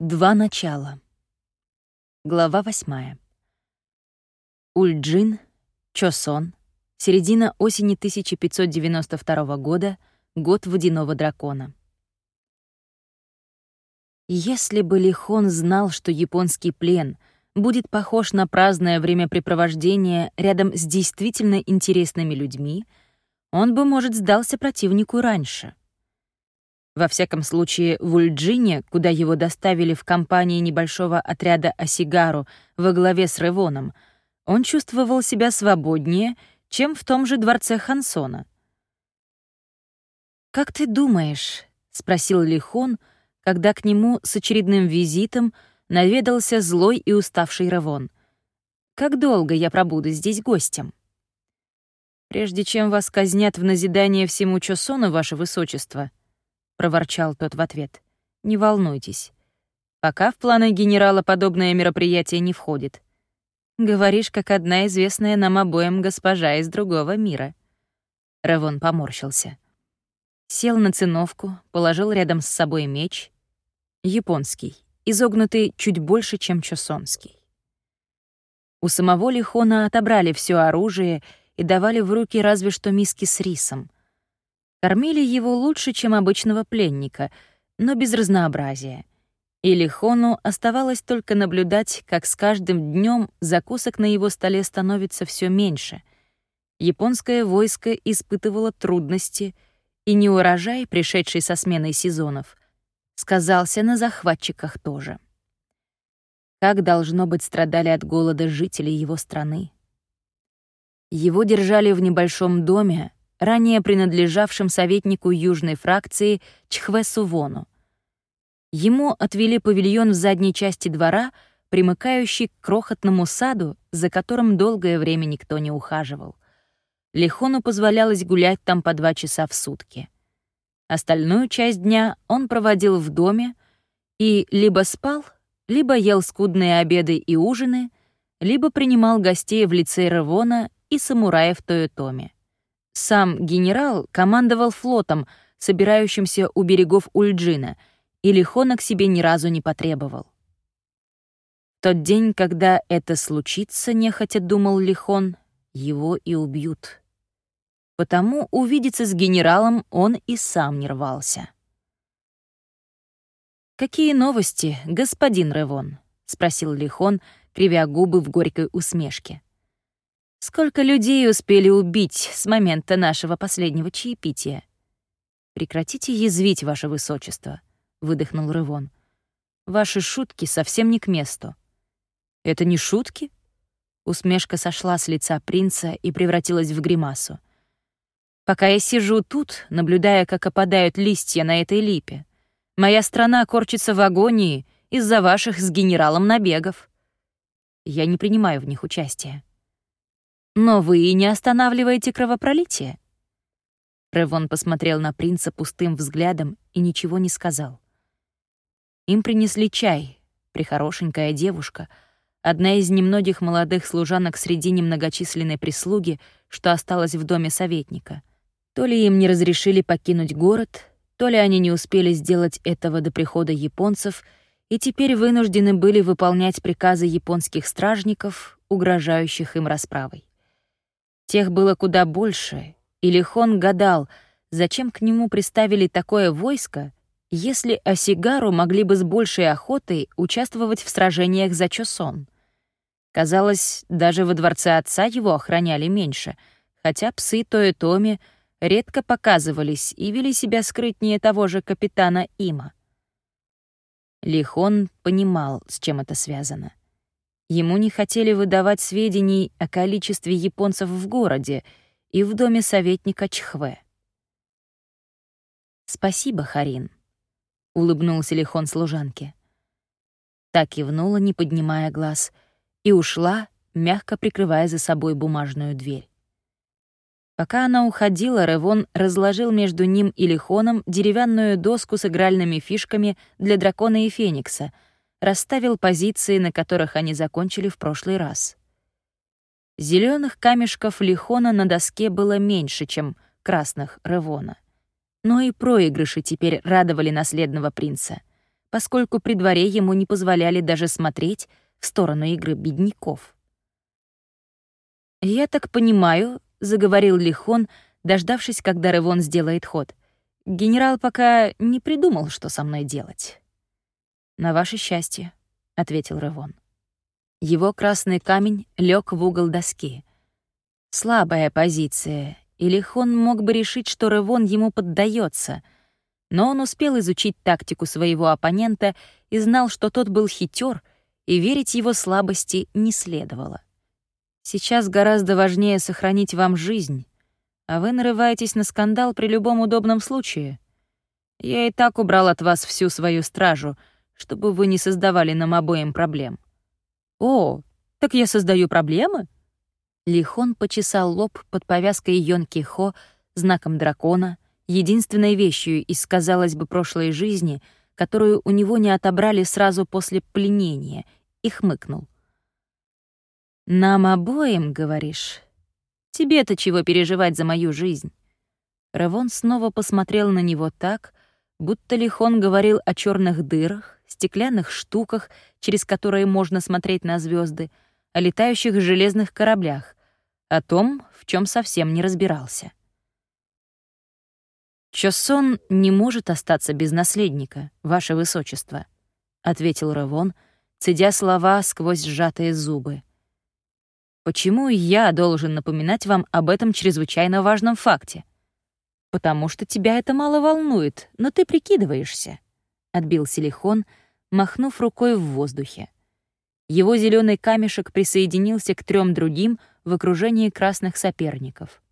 Два начала. Глава восьмая. Ульджин, Чосон, середина осени 1592 года, год водяного дракона. Если бы Лихон знал, что японский плен будет похож на праздное времяпрепровождение рядом с действительно интересными людьми, он бы, может, сдался противнику раньше — во всяком случае, в Ульджине, куда его доставили в компании небольшого отряда Осигару во главе с Ревоном, он чувствовал себя свободнее, чем в том же дворце Хансона. «Как ты думаешь?» — спросил Лихон, когда к нему с очередным визитом наведался злой и уставший Ревон. «Как долго я пробуду здесь гостем?» «Прежде чем вас казнят в назидание всему Чосону, ваше высочество», проворчал тот в ответ. «Не волнуйтесь. Пока в планы генерала подобное мероприятие не входит. Говоришь, как одна известная нам обоим госпожа из другого мира». Равон поморщился. Сел на циновку, положил рядом с собой меч. Японский, изогнутый чуть больше, чем чосонский. У самого Лихона отобрали все оружие и давали в руки разве что миски с рисом — Кормили его лучше, чем обычного пленника, но без разнообразия. И Лихону оставалось только наблюдать, как с каждым днем закусок на его столе становится все меньше. Японское войско испытывало трудности, и неурожай, пришедший со сменой сезонов, сказался на захватчиках тоже. Как, должно быть, страдали от голода жители его страны. Его держали в небольшом доме, ранее принадлежавшим советнику южной фракции Чхве Сувону. Ему отвели павильон в задней части двора, примыкающий к крохотному саду, за которым долгое время никто не ухаживал. Лихону позволялось гулять там по два часа в сутки. Остальную часть дня он проводил в доме и либо спал, либо ел скудные обеды и ужины, либо принимал гостей в лице Ревона и самураев Тойотоми. Сам генерал командовал флотом, собирающимся у берегов Ульджина, и Лихона к себе ни разу не потребовал. Тот день, когда это случится, нехотя думал Лихон, его и убьют. Потому увидеться с генералом он и сам не рвался. «Какие новости, господин Ревон?» — спросил Лихон, кривя губы в горькой усмешке. Сколько людей успели убить с момента нашего последнего чаепития? Прекратите язвить, ваше высочество, выдохнул Рывон. Ваши шутки совсем не к месту. Это не шутки? Усмешка сошла с лица принца и превратилась в гримасу. Пока я сижу тут, наблюдая, как опадают листья на этой липе, моя страна корчится в агонии из-за ваших с генералом набегов. Я не принимаю в них участия. Но вы и не останавливаете кровопролитие. Ревон посмотрел на принца пустым взглядом и ничего не сказал. Им принесли чай, прихорошенькая девушка, одна из немногих молодых служанок среди немногочисленной прислуги, что осталась в доме советника. То ли им не разрешили покинуть город, то ли они не успели сделать этого до прихода японцев и теперь вынуждены были выполнять приказы японских стражников, угрожающих им расправой. Тех было куда больше, и Лихон гадал, зачем к нему приставили такое войско, если Осигару могли бы с большей охотой участвовать в сражениях за Чосон. Казалось, даже во дворце отца его охраняли меньше, хотя псы Тоэтоми редко показывались и вели себя скрытнее того же капитана Има. Лихон понимал, с чем это связано. Ему не хотели выдавать сведений о количестве японцев в городе и в доме советника Чхве. «Спасибо, Харин», — улыбнулся Лихон служанке. Так кивнула, не поднимая глаз, и ушла, мягко прикрывая за собой бумажную дверь. Пока она уходила, Ревон разложил между ним и Лихоном деревянную доску с игральными фишками для дракона и феникса — расставил позиции, на которых они закончили в прошлый раз. Зеленых камешков Лихона на доске было меньше, чем красных Ревона. Но и проигрыши теперь радовали наследного принца. поскольку при дворе ему не позволяли даже смотреть в сторону игры бедняков. «Я так понимаю», — заговорил Лихон, дождавшись, когда Ревон сделает ход. «Генерал пока не придумал, что со мной делать». «На ваше счастье», — ответил Ревон. Его красный камень лег в угол доски. Слабая позиция, и Лихон мог бы решить, что Ревон ему поддается, но он успел изучить тактику своего оппонента и знал, что тот был хитер, и верить его слабости не следовало. Сейчас гораздо важнее сохранить вам жизнь, а вы нарываетесь на скандал при любом удобном случае. Я и так убрал от вас всю свою стражу, чтобы вы не создавали нам обоим проблем. О, так я создаю проблемы? Лихон почесал лоб под повязкой Йонки Хо знаком дракона, единственной вещью из, казалось бы, прошлой жизни, которую у него не отобрали сразу после пленения, и хмыкнул. «Нам обоим, говоришь? Тебе-то чего переживать за мою жизнь?» Равон снова посмотрел на него так, будто Лихон говорил о черных дырах, стеклянных штуках, через которые можно смотреть на звезды, о летающих железных кораблях, о том, в чем совсем не разбирался. «Чосон не может остаться без наследника, ваше высочество», — ответил Равон, цедя слова сквозь сжатые зубы. Почему я должен напоминать вам об этом чрезвычайно важном факте? Потому что тебя это мало волнует, но ты прикидываешься, отбил Силихон, махнув рукой в воздухе. Его зеленый камешек присоединился к трем другим в окружении красных соперников.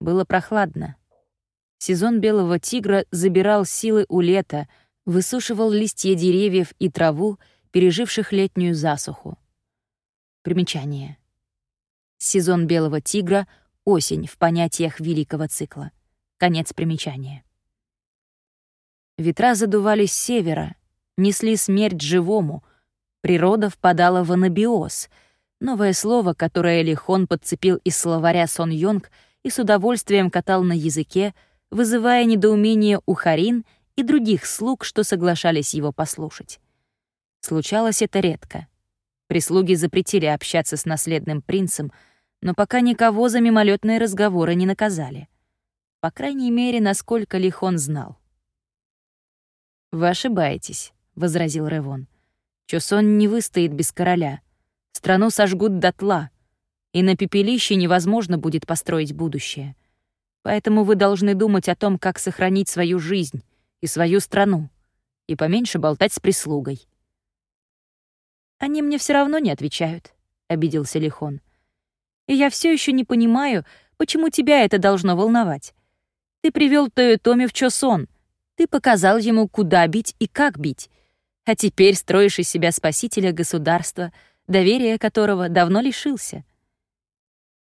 Было прохладно. Сезон белого тигра забирал силы у лета, высушивал листья деревьев и траву, переживших летнюю засуху. Примечание. Сезон белого тигра — осень в понятиях великого цикла. Конец примечания. Ветра задували с севера, несли смерть живому, природа впадала в анабиоз, новое слово, которое Лихон подцепил из словаря Сон Йонг и с удовольствием катал на языке, вызывая недоумение у Харин и других слуг, что соглашались его послушать. Случалось это редко — Прислуги запретили общаться с наследным принцем, но пока никого за мимолетные разговоры не наказали. По крайней мере, насколько Лихон знал. «Вы ошибаетесь», — возразил Ревон. «Чосон не выстоит без короля. Страну сожгут дотла, и на пепелище невозможно будет построить будущее. Поэтому вы должны думать о том, как сохранить свою жизнь и свою страну, и поменьше болтать с прислугой. Они мне все равно не отвечают», — обиделся Лихон. «И я все еще не понимаю, почему тебя это должно волновать. Ты привел Тойотоми в Чосон, ты показал ему, куда бить и как бить, а теперь строишь из себя спасителя государства, доверия которого давно лишился».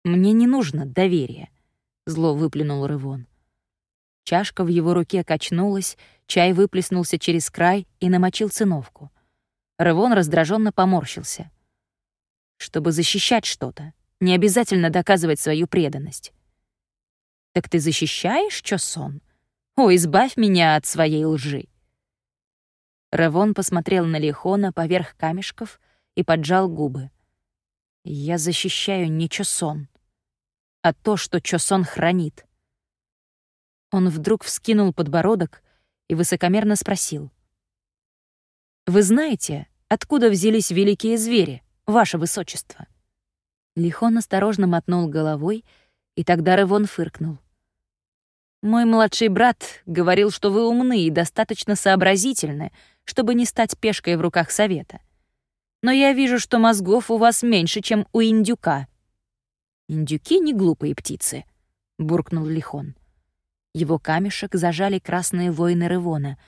«Мне не нужно доверия», — зло выплюнул Рывон. Чашка в его руке качнулась, чай выплеснулся через край и намочил циновку. Ревон раздраженно поморщился. Чтобы защищать что-то, не обязательно доказывать свою преданность. «Так ты защищаешь, Чосон? О, избавь меня от своей лжи!» Ревон посмотрел на Лихона поверх камешков и поджал губы. «Я защищаю не Чосон, а то, что Чосон хранит». Он вдруг вскинул подбородок и высокомерно спросил. «Вы знаете, Откуда взялись великие звери, ваше высочество?» Лихон осторожно мотнул головой, и тогда Ревон фыркнул. «Мой младший брат говорил, что вы умны и достаточно сообразительны, чтобы не стать пешкой в руках совета. Но я вижу, что мозгов у вас меньше, чем у индюка». «Индюки — не глупые птицы», — буркнул Лихон. Его камешек зажали красные воины Ревона,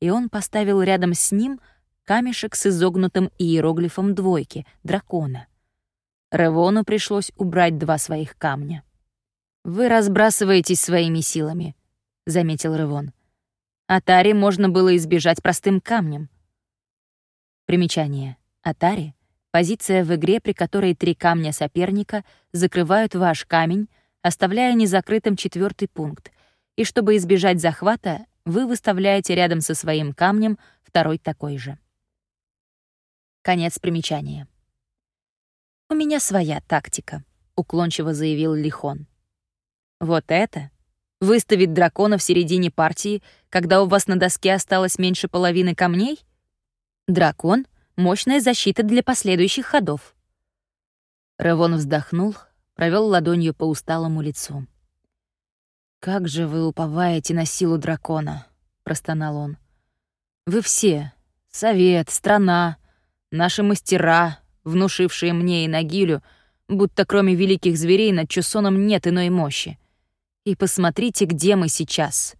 и он поставил рядом с ним — камешек с изогнутым иероглифом двойки, дракона. Ревону пришлось убрать два своих камня. «Вы разбрасываетесь своими силами», — заметил Ревон. «Атари можно было избежать простым камнем». Примечание. Атари — позиция в игре, при которой три камня соперника закрывают ваш камень, оставляя незакрытым четвертый пункт, и чтобы избежать захвата, вы выставляете рядом со своим камнем второй такой же. Конец примечания. «У меня своя тактика», — уклончиво заявил Лихон. «Вот это? Выставить дракона в середине партии, когда у вас на доске осталось меньше половины камней? Дракон — мощная защита для последующих ходов». Ревон вздохнул, провел ладонью по усталому лицу. «Как же вы уповаете на силу дракона?» — простонал он. «Вы все — совет, страна, наши мастера, внушившие мне и Нагилю, будто кроме великих зверей над Чусоном нет иной мощи. И посмотрите, где мы сейчас».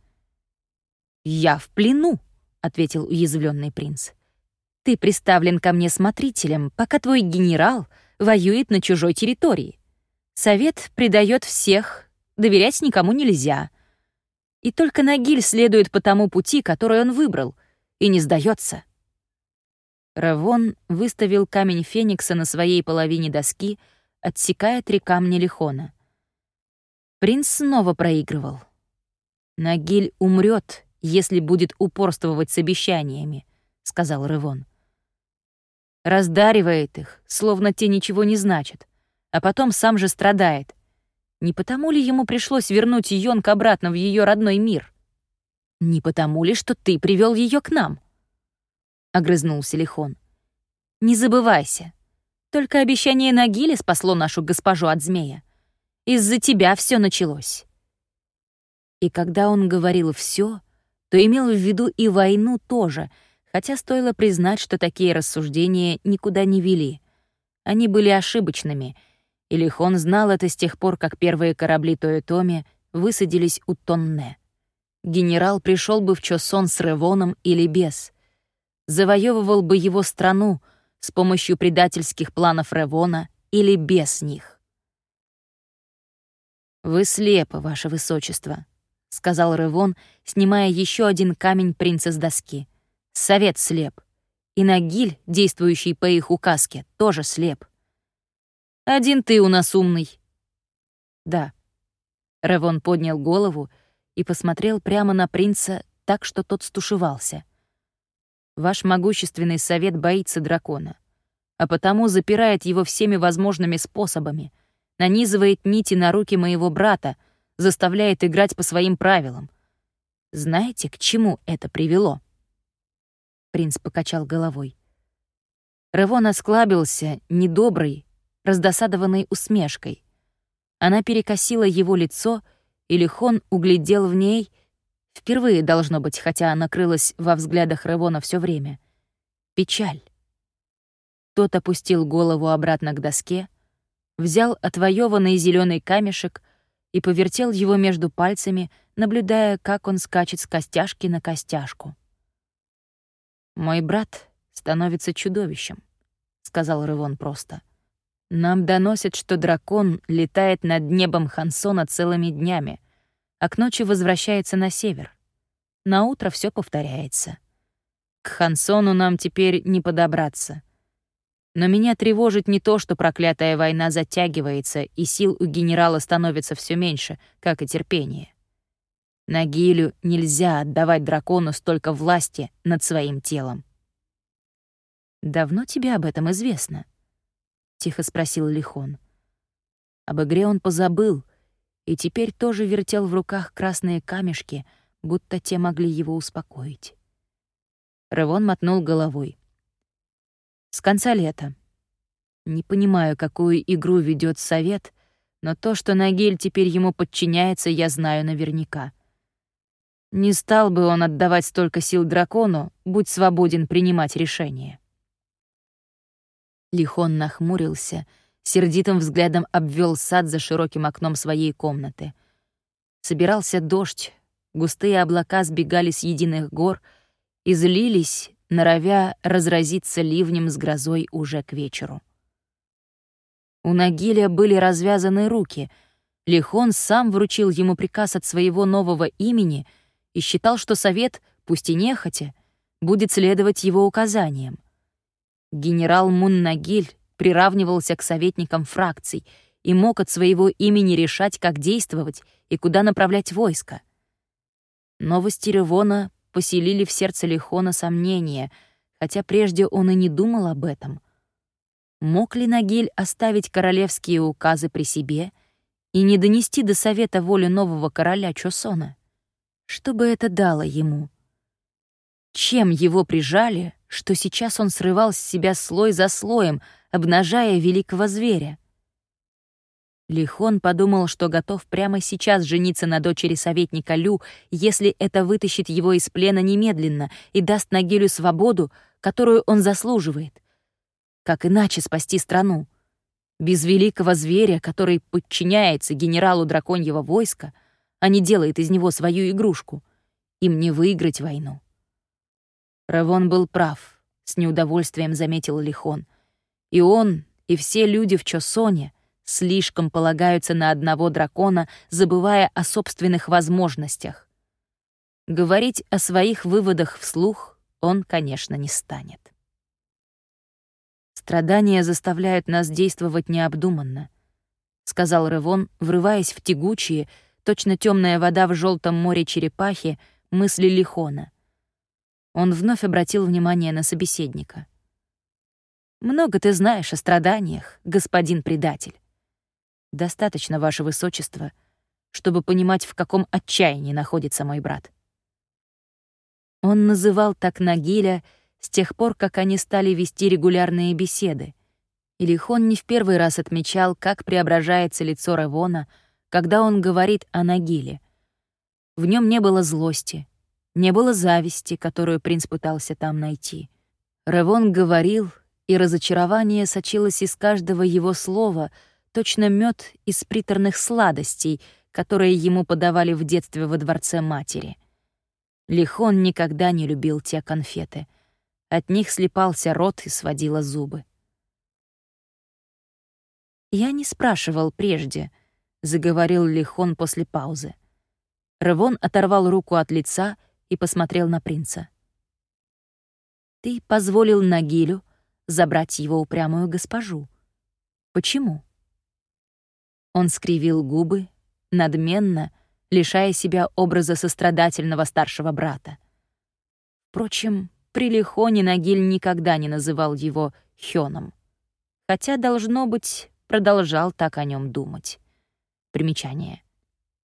«Я в плену», — ответил уязвленный принц. «Ты приставлен ко мне смотрителем, пока твой генерал воюет на чужой территории. Совет предает всех, доверять никому нельзя. И только Нагиль следует по тому пути, который он выбрал, и не сдается. Равон выставил камень Феникса на своей половине доски, отсекая три камня Лихона. Принц снова проигрывал. «Нагиль умрет, если будет упорствовать с обещаниями», — сказал Рывон. Раздаривает их, словно те ничего не значат, а потом сам же страдает, не потому ли ему пришлось вернуть Йонг обратно в ее родной мир? Не потому ли, что ты привел ее к нам? Огрызнулся Лихон. Не забывайся. Только обещание Нагили спасло нашу госпожу от змея. Из-за тебя все началось. И когда он говорил все, то имел в виду и войну тоже, хотя стоило признать, что такие рассуждения никуда не вели. Они были ошибочными — и Лихон знал это с тех пор, как первые корабли Тойотоми высадились у Тонне. Генерал пришел бы в Чосон с Ревоном или без. Завоевывал бы его страну с помощью предательских планов Ревона или без них. «Вы слепы, ваше высочество», — сказал Ревон, снимая еще один камень принца с доски. «Совет слеп. И Нагиль, действующий по их указке, тоже слеп». Один ты у нас умный». «Да». Ревон поднял голову и посмотрел прямо на принца так, что тот стушевался. «Ваш могущественный совет боится дракона, а потому запирает его всеми возможными способами, нанизывает нити на руки моего брата, заставляет играть по своим правилам. Знаете, к чему это привело?» Принц покачал головой. Ревон осклабился, недобрый, раздосадованной усмешкой. Она перекосила его лицо, и Лихон углядел в ней, впервые должно быть, хотя она крылась во взглядах Ревона все время, печаль. Тот опустил голову обратно к доске, взял отвоеванный зеленый камешек и повертел его между пальцами, наблюдая, как он скачет с костяшки на костяшку. «Мой брат становится чудовищем», — сказал Рывон просто. — нам доносят, что дракон летает над небом Хансона целыми днями, а к ночи возвращается на север. На утро все повторяется. К Хансону нам теперь не подобраться. Но меня тревожит не то, что проклятая война затягивается, и сил у генерала становится все меньше, как и терпение. Нагилю нельзя отдавать дракону столько власти над своим телом. «Давно тебе об этом известно?» — тихо спросил Лихон. Об игре он позабыл, и теперь тоже вертел в руках красные камешки, будто те могли его успокоить. Ревон мотнул головой. «С конца лета. Не понимаю, какую игру ведет совет, но то, что Нагель теперь ему подчиняется, я знаю наверняка. Не стал бы он отдавать столько сил дракону, будь свободен принимать решения». Лихон нахмурился, сердитым взглядом обвел сад за широким окном своей комнаты. Собирался дождь, густые облака сбегали с единых гор и злились, норовя разразиться ливнем с грозой уже к вечеру. У Нагиля были развязаны руки. Лихон сам вручил ему приказ от своего нового имени и считал, что совет, пусть и нехотя, будет следовать его указаниям. Генерал Муннагиль приравнивался к советникам фракций и мог от своего имени решать, как действовать и куда направлять войско. Новости Ревона поселили в сердце Лихона сомнения, хотя прежде он и не думал об этом. Мог ли Нагиль оставить королевские указы при себе и не донести до совета волю нового короля Чосона? Что бы это дало ему? Чем его прижали, что сейчас он срывал с себя слой за слоем, обнажая великого зверя? Лихон подумал, что готов прямо сейчас жениться на дочери советника Лю, если это вытащит его из плена немедленно и даст Нагилю свободу, которую он заслуживает. Как иначе спасти страну? Без великого зверя, который подчиняется генералу драконьего войска, а не делает из него свою игрушку, им не выиграть войну. Равон был прав, с неудовольствием заметил Лихон. И он, и все люди в Чосоне слишком полагаются на одного дракона, забывая о собственных возможностях. Говорить о своих выводах вслух он, конечно, не станет. «Страдания заставляют нас действовать необдуманно», — сказал Ревон, врываясь в тягучие, точно темная вода в желтом море черепахи, мысли Лихона. Он вновь обратил внимание на собеседника. «Много ты знаешь о страданиях, господин предатель. Достаточно, ваше высочество, чтобы понимать, в каком отчаянии находится мой брат. Он называл так Нагиля с тех пор, как они стали вести регулярные беседы. И Лихон не в первый раз отмечал, как преображается лицо Ревона, когда он говорит о Нагиле. В нем не было злости, не было зависти, которую принц пытался там найти. Ревон говорил, и разочарование сочилось из каждого его слова — точно мед из приторных сладостей, которые ему подавали в детстве во дворце матери. Лихон никогда не любил те конфеты. От них слепался рот и сводило зубы. «Я не спрашивал прежде», — заговорил Лихон после паузы. Ревон оторвал руку от лица и посмотрел на принца. «Ты позволил Нагилю забрать его упрямую госпожу. Почему?» Он скривил губы, надменно, лишая себя образа сострадательного старшего брата. Впрочем, при Лихоне Нагиль никогда не называл его Хёном. Хотя, должно быть, продолжал так о нем думать. Примечание.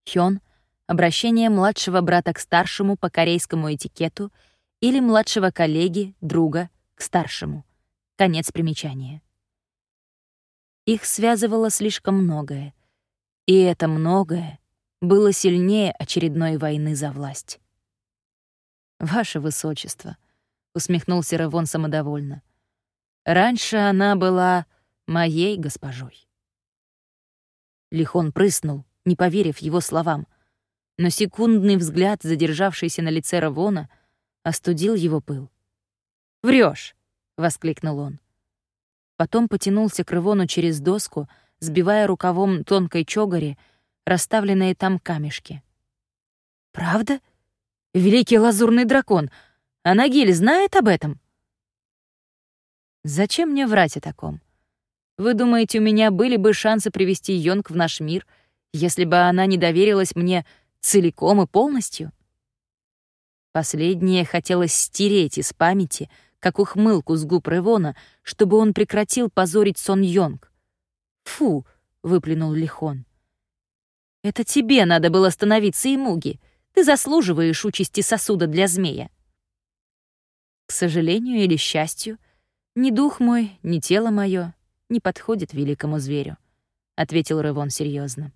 Хён — обращение младшего брата к старшему по корейскому этикету или младшего коллеги, друга, к старшему. Конец примечания. Их связывало слишком многое — и это многое было сильнее очередной войны за власть. «Ваше Высочество», — усмехнулся Равон самодовольно, — «раньше она была моей госпожой». Лихон прыснул, не поверив его словам, но секундный взгляд, задержавшийся на лице Равона, остудил его пыл. Врешь! воскликнул он. Потом потянулся к Равону через доску, сбивая рукавом тонкой чогари, расставленные там камешки. «Правда? Великий лазурный дракон! А Нагиль знает об этом?» «Зачем мне врать о таком? Вы думаете, у меня были бы шансы привести Йонг в наш мир, если бы она не доверилась мне целиком и полностью?» Последнее хотелось стереть из памяти, как ухмылку с губ Ревона, чтобы он прекратил позорить Сон Йонг. «Фу!» — выплюнул Лихон. «Это тебе надо было становиться и муги. Ты заслуживаешь участи сосуда для змея». К сожалению или счастью, ни дух мой, ни тело мое не подходит великому зверю, — ответил Ревон серьезно.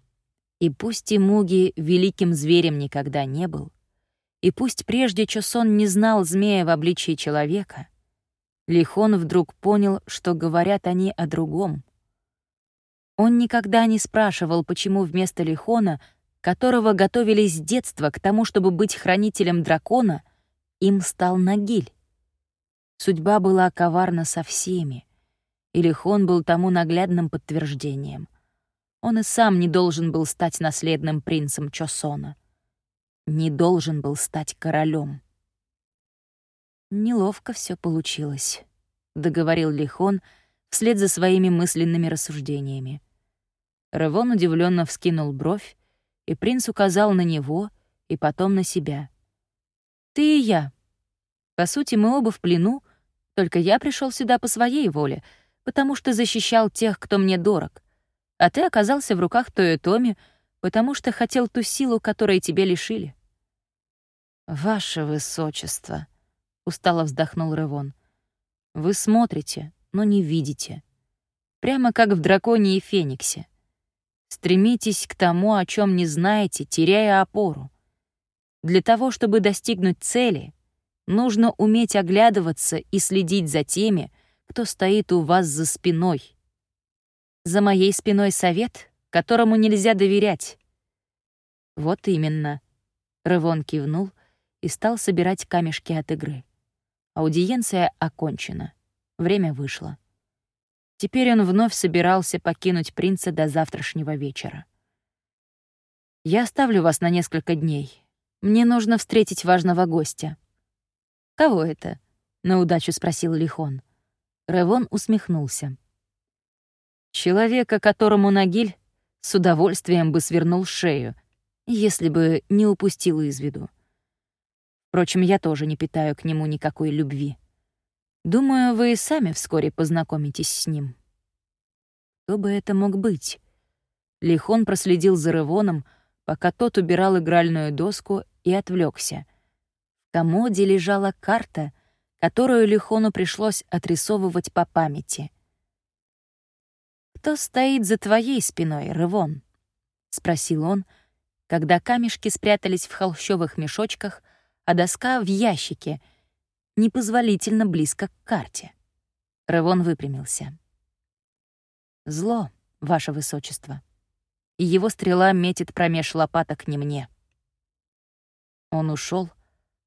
И пусть и Муги великим зверем никогда не был, и пусть прежде Чосон не знал змея в обличии человека, Лихон вдруг понял, что говорят они о другом, он никогда не спрашивал, почему вместо Лихона, которого готовили с детства к тому, чтобы быть хранителем дракона, им стал Нагиль. Судьба была коварна со всеми, и Лихон был тому наглядным подтверждением. Он и сам не должен был стать наследным принцем Чосона. Не должен был стать королем. «Неловко все получилось», — договорил Лихон вслед за своими мысленными рассуждениями. Ревон удивленно вскинул бровь, и принц указал на него и потом на себя. Ты и я. По сути, мы оба в плену, только я пришел сюда по своей воле, потому что защищал тех, кто мне дорог. А ты оказался в руках Тойотоми, потому что хотел ту силу, которой тебе лишили. «Ваше высочество», — устало вздохнул Ревон, — «вы смотрите, но не видите. Прямо как в драконе и фениксе. Стремитесь к тому, о чем не знаете, теряя опору. Для того, чтобы достигнуть цели, нужно уметь оглядываться и следить за теми, кто стоит у вас за спиной. За моей спиной совет, которому нельзя доверять. Вот именно. Рывон кивнул и стал собирать камешки от игры. Аудиенция окончена. Время вышло. Теперь он вновь собирался покинуть принца до завтрашнего вечера. «Я оставлю вас на несколько дней. Мне нужно встретить важного гостя». «Кого это?» — на удачу спросил Лихон. Ревон усмехнулся. «Человека, которому Нагиль с удовольствием бы свернул шею, если бы не упустил из виду. Впрочем, я тоже не питаю к нему никакой любви. Думаю, вы и сами вскоре познакомитесь с ним. Кто бы это мог быть? Лихон проследил за Ревоном, пока тот убирал игральную доску и отвлекся. В комоде лежала карта, которую Лихону пришлось отрисовывать по памяти. «Кто стоит за твоей спиной, Ревон?» — спросил он, когда камешки спрятались в холщовых мешочках, а доска — в ящике — непозволительно близко к карте. Ревон выпрямился. «Зло, ваше высочество, его стрела метит промеж лопаток не мне». Он ушел,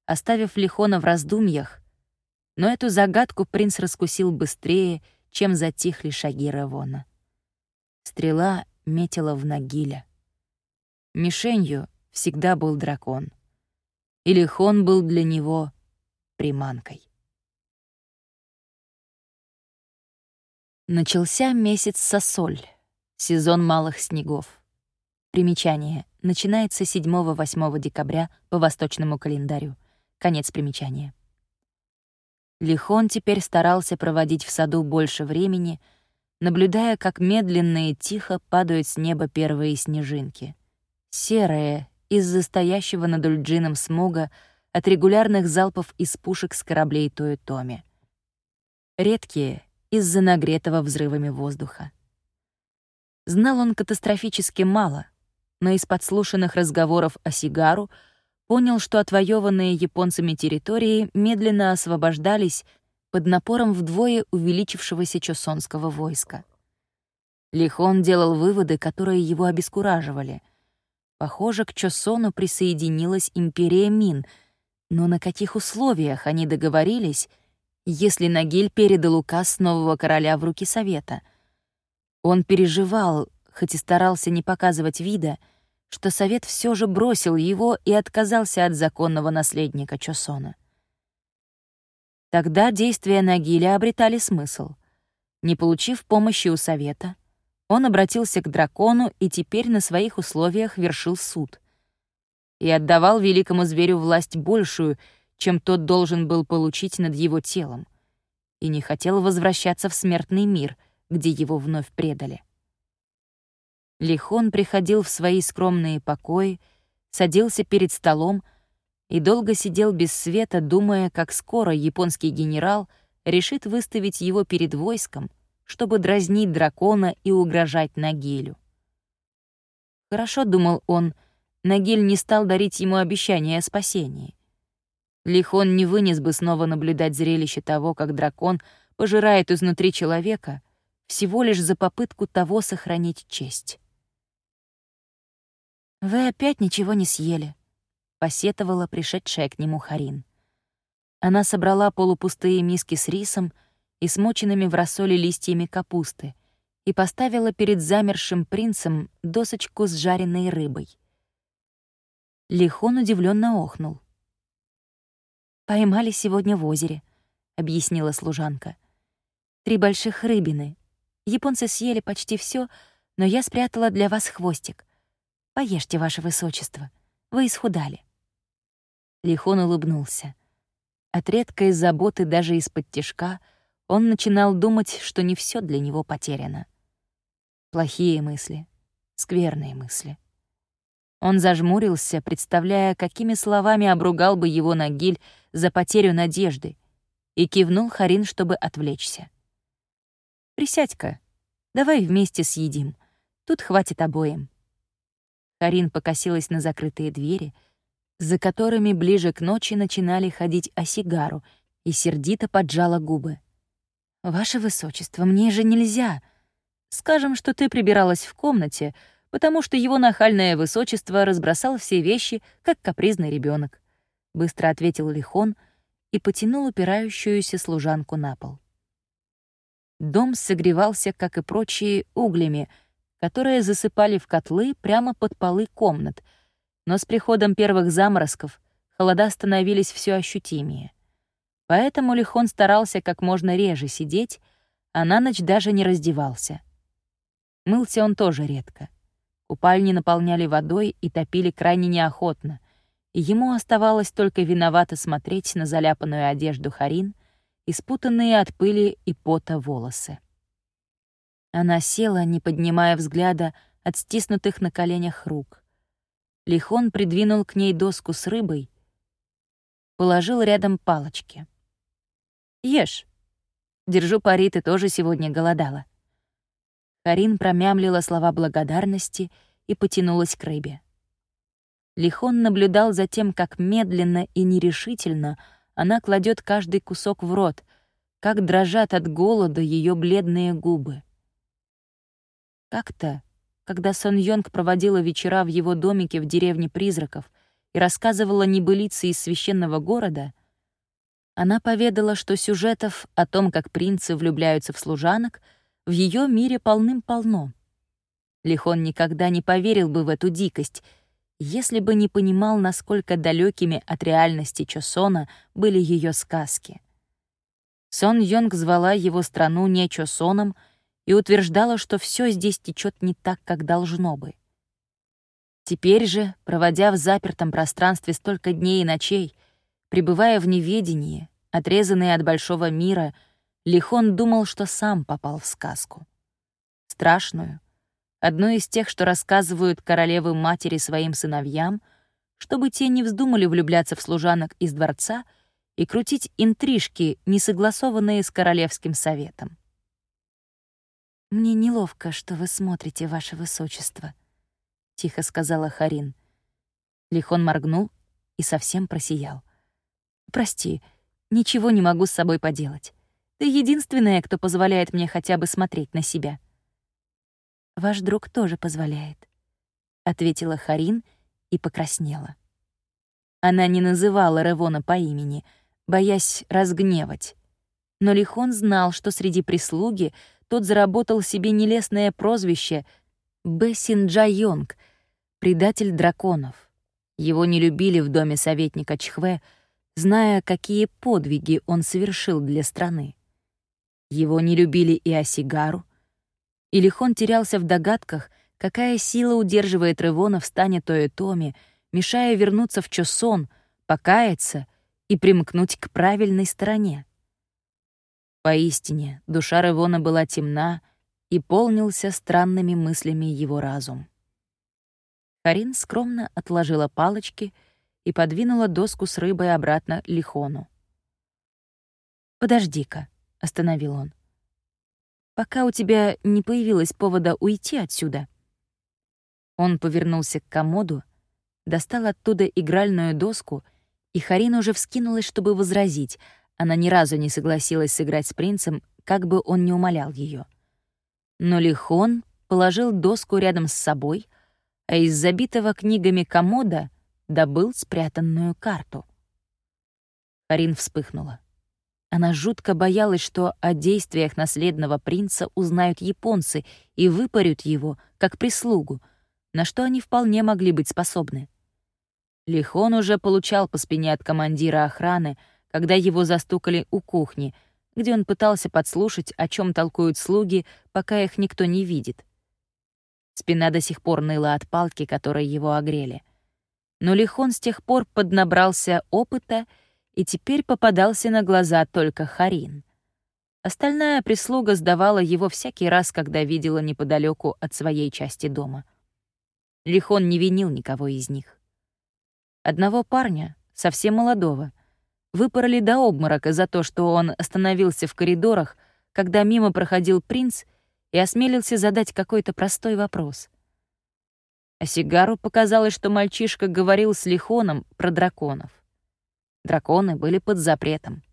оставив Лихона в раздумьях, но эту загадку принц раскусил быстрее, чем затихли шаги Ревона. Стрела метила в Нагиля. Мишенью всегда был дракон. И Лихон был для него приманкой. Начался месяц сосоль, сезон малых снегов. Примечание. Начинается 7-8 декабря по восточному календарю. Конец примечания. Лихон теперь старался проводить в саду больше времени, наблюдая, как медленно и тихо падают с неба первые снежинки. Серые, из-за стоящего над Ульджином смога, от регулярных залпов из пушек с кораблей Тоютоми. Редкие — из-за нагретого взрывами воздуха. Знал он катастрофически мало, но из подслушанных разговоров о Сигару понял, что отвоеванные японцами территории медленно освобождались под напором вдвое увеличившегося чосонского войска. Лихон делал выводы, которые его обескураживали. Похоже, к Чосону присоединилась империя Мин — но на каких условиях они договорились, если Нагиль передал указ нового короля в руки Совета? Он переживал, хоть и старался не показывать вида, что Совет все же бросил его и отказался от законного наследника Чосона. Тогда действия Нагиля обретали смысл. Не получив помощи у Совета, он обратился к дракону и теперь на своих условиях вершил суд — и отдавал великому зверю власть большую, чем тот должен был получить над его телом, и не хотел возвращаться в смертный мир, где его вновь предали. Лихон приходил в свои скромные покои, садился перед столом и долго сидел без света, думая, как скоро японский генерал решит выставить его перед войском, чтобы дразнить дракона и угрожать Нагилю. Хорошо, думал он, — Нагиль не стал дарить ему обещание о спасении. Лихон не вынес бы снова наблюдать зрелище того, как дракон пожирает изнутри человека, всего лишь за попытку того сохранить честь. «Вы опять ничего не съели», — посетовала пришедшая к нему Харин. Она собрала полупустые миски с рисом и смоченными в рассоле листьями капусты и поставила перед замершим принцем досочку с жареной рыбой. Лихон удивленно охнул. «Поймали сегодня в озере», — объяснила служанка. «Три больших рыбины. Японцы съели почти все, но я спрятала для вас хвостик. Поешьте, ваше высочество. Вы исхудали». Лихон улыбнулся. От редкой заботы даже из-под тишка он начинал думать, что не все для него потеряно. Плохие мысли, скверные мысли. Он зажмурился, представляя, какими словами обругал бы его Нагиль за потерю надежды, и кивнул Харин, чтобы отвлечься. «Присядь-ка, давай вместе съедим. Тут хватит обоим». Харин покосилась на закрытые двери, за которыми ближе к ночи начинали ходить осигару, и сердито поджала губы. «Ваше Высочество, мне же нельзя. Скажем, что ты прибиралась в комнате, потому что его нахальное высочество разбросал все вещи, как капризный ребенок, быстро ответил Лихон и потянул упирающуюся служанку на пол. Дом согревался, как и прочие, углями, которые засыпали в котлы прямо под полы комнат, но с приходом первых заморозков холода становились все ощутимее. Поэтому Лихон старался как можно реже сидеть, а на ночь даже не раздевался. Мылся он тоже редко — Купальни наполняли водой и топили крайне неохотно, и ему оставалось только виновато смотреть на заляпанную одежду Харин и спутанные от пыли и пота волосы. Она села, не поднимая взгляда от стиснутых на коленях рук. Лихон придвинул к ней доску с рыбой, положил рядом палочки. «Ешь. Держу пари, ты тоже сегодня голодала». Карин промямлила слова благодарности и потянулась к рыбе. Лихон наблюдал за тем, как медленно и нерешительно она кладет каждый кусок в рот, как дрожат от голода ее бледные губы. Как-то, когда Сон Йонг проводила вечера в его домике в деревне призраков и рассказывала небылицы из священного города, она поведала, что сюжетов о том, как принцы влюбляются в служанок — в ее мире полным-полно. Лихон никогда не поверил бы в эту дикость, если бы не понимал, насколько далекими от реальности Чосона были ее сказки. Сон Йонг звала его страну не Чосоном и утверждала, что все здесь течет не так, как должно бы. Теперь же, проводя в запертом пространстве столько дней и ночей, пребывая в неведении, отрезанный от большого мира — Лихон думал, что сам попал в сказку. Страшную, одну из тех, что рассказывают королевы матери своим сыновьям, чтобы те не вздумали влюбляться в служанок из дворца и крутить интрижки, не согласованные с королевским советом. «Мне неловко, что вы смотрите, ваше высочество», — тихо сказала Харин. Лихон моргнул и совсем просиял. «Прости, ничего не могу с собой поделать. Ты единственная, кто позволяет мне хотя бы смотреть на себя». «Ваш друг тоже позволяет», — ответила Харин и покраснела. Она не называла Ревона по имени, боясь разгневать. Но Лихон знал, что среди прислуги тот заработал себе нелестное прозвище Бессинджа Йонг, предатель драконов. Его не любили в доме советника Чхве, зная, какие подвиги он совершил для страны. Его не любили и Осигару. И Лихон терялся в догадках, какая сила удерживает Ревона в стане Тоэтоми, мешая вернуться в Чосон, покаяться и примкнуть к правильной стороне. Поистине, душа Ревона была темна и полнился странными мыслями его разум. Карин скромно отложила палочки и подвинула доску с рыбой обратно Лихону. «Подожди-ка», — остановил он. «Пока у тебя не появилось повода уйти отсюда». Он повернулся к комоду, достал оттуда игральную доску, и Харин уже вскинулась, чтобы возразить. Она ни разу не согласилась сыграть с принцем, как бы он ни умолял ее. Но Лихон положил доску рядом с собой, а из забитого книгами комода добыл спрятанную карту. Харин вспыхнула. Она жутко боялась, что о действиях наследного принца узнают японцы и выпарют его, как прислугу, на что они вполне могли быть способны. Лихон уже получал по спине от командира охраны, когда его застукали у кухни, где он пытался подслушать, о чем толкуют слуги, пока их никто не видит. Спина до сих пор ныла от палки, которой его огрели. но Лихон с тех пор поднабрался опыта и теперь попадался на глаза только Харин. Остальная прислуга сдавала его всякий раз, когда видела неподалеку от своей части дома. Лихон не винил никого из них. Одного парня, совсем молодого, выпороли до обморока за то, что он остановился в коридорах, когда мимо проходил принц и осмелился задать какой-то простой вопрос. А Сигару показалось, что мальчишка говорил с Лихоном про драконов. Драконы были под запретом.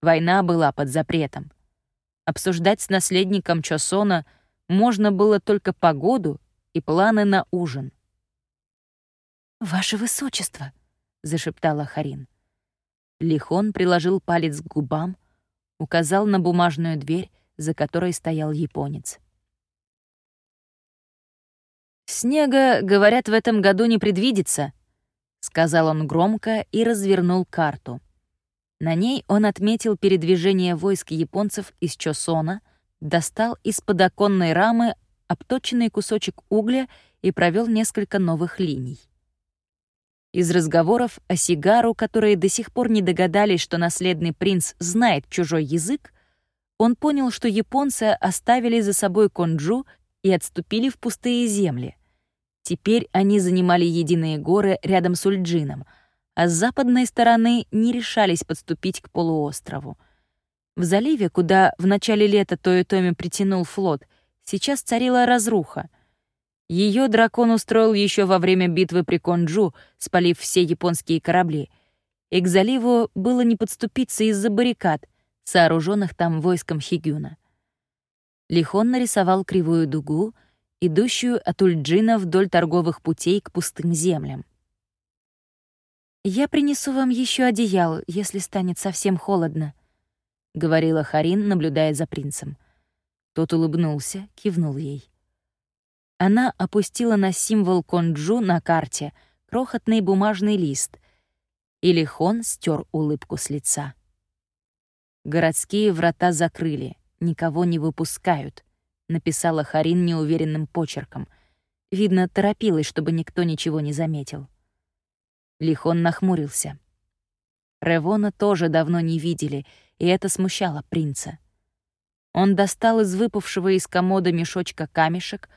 Война была под запретом. Обсуждать с наследником Чосона можно было только погоду и планы на ужин. «Ваше высочество», — зашептала Харин. Лихон приложил палец к губам, указал на бумажную дверь, за которой стоял японец. «Снега, говорят, в этом году не предвидится», — сказал он громко и развернул карту. На ней он отметил передвижение войск японцев из Чосона, достал из подоконной рамы обточенный кусочек угля и провел несколько новых линий. Из разговоров о Сигару, которые до сих пор не догадались, что наследный принц знает чужой язык, он понял, что японцы оставили за собой Конджу и отступили в пустые земли. Теперь они занимали единые горы рядом с Ульджином — а с западной стороны не решались подступить к полуострову. В заливе, куда в начале лета Тойотоми притянул флот, сейчас царила разруха. Ее дракон устроил еще во время битвы при Конджу, спалив все японские корабли. И к заливу было не подступиться из-за баррикад, сооруженных там войском Хигюна. Лихон нарисовал кривую дугу, идущую от Ульджина вдоль торговых путей к пустым землям. «Я принесу вам еще одеял, если станет совсем холодно», — говорила Харин, наблюдая за принцем. Тот улыбнулся, кивнул ей. Она опустила на символ Конджу на карте крохотный бумажный лист, и Лихон стер улыбку с лица. «Городские врата закрыли, никого не выпускают», — написала Харин неуверенным почерком. Видно, торопилась, чтобы никто ничего не заметил. Лихон нахмурился. Ревона тоже давно не видели, и это смущало принца. Он достал из выпавшего из комода мешочка камешек,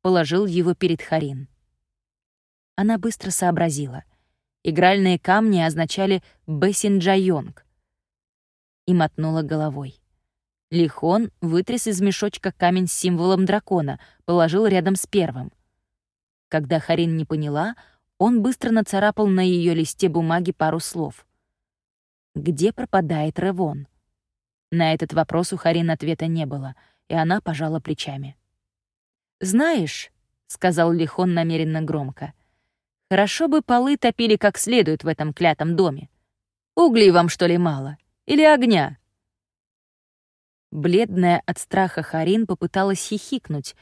положил его перед Харин. Она быстро сообразила. Игральные камни означали «бэсинджайонг» и мотнула головой. Лихон вытряс из мешочка камень с символом дракона, положил рядом с первым. Когда Харин не поняла — он быстро нацарапал на ее листе бумаги пару слов. «Где пропадает Ревон?» На этот вопрос у Харин ответа не было, и она пожала плечами. «Знаешь», — сказал Лихон намеренно громко, «хорошо бы полы топили как следует в этом клятом доме. Углей вам, что ли, мало? Или огня?» Бледная от страха Харин попыталась хихикнуть,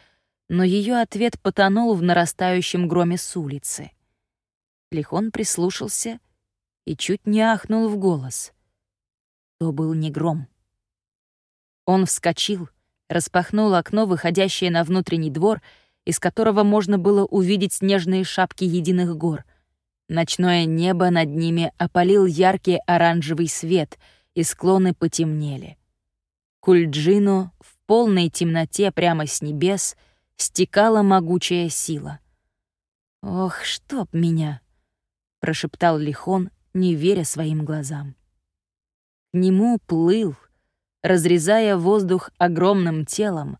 но ее ответ потонул в нарастающем громе с улицы. Лихон прислушался и чуть не ахнул в голос. То был не гром. Он вскочил, распахнул окно, выходящее на внутренний двор, из которого можно было увидеть снежные шапки единых гор. Ночное небо над ними опалил яркий оранжевый свет, и склоны потемнели. Кульджину в полной темноте прямо с небес стекала могучая сила. «Ох, чтоб меня!» прошептал Лихон, не веря своим глазам. К нему плыл, разрезая воздух огромным телом,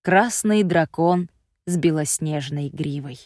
красный дракон с белоснежной гривой.